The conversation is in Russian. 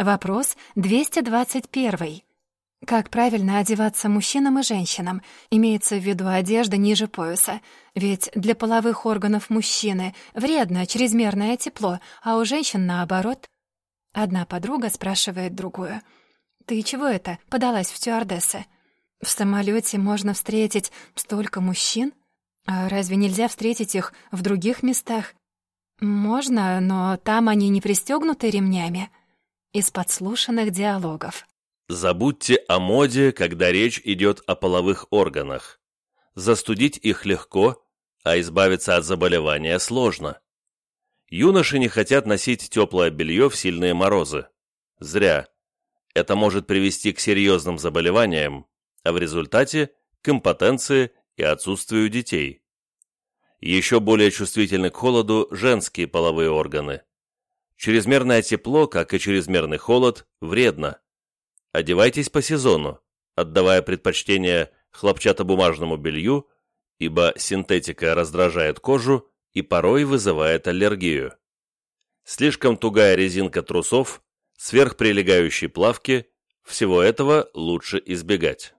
Вопрос 221. Как правильно одеваться мужчинам и женщинам? Имеется в виду одежда ниже пояса. Ведь для половых органов мужчины вредно чрезмерное тепло, а у женщин наоборот. Одна подруга спрашивает другую. «Ты чего это, подалась в стюардессы? В самолете можно встретить столько мужчин? А разве нельзя встретить их в других местах? Можно, но там они не пристегнуты ремнями». Из подслушанных диалогов. Забудьте о моде, когда речь идет о половых органах. Застудить их легко, а избавиться от заболевания сложно. Юноши не хотят носить теплое белье в сильные морозы. Зря. Это может привести к серьезным заболеваниям, а в результате – к импотенции и отсутствию детей. Еще более чувствительны к холоду женские половые органы. Чрезмерное тепло, как и чрезмерный холод, вредно. Одевайтесь по сезону, отдавая предпочтение хлопчатобумажному белью, ибо синтетика раздражает кожу и порой вызывает аллергию. Слишком тугая резинка трусов, сверхприлегающие плавки – всего этого лучше избегать.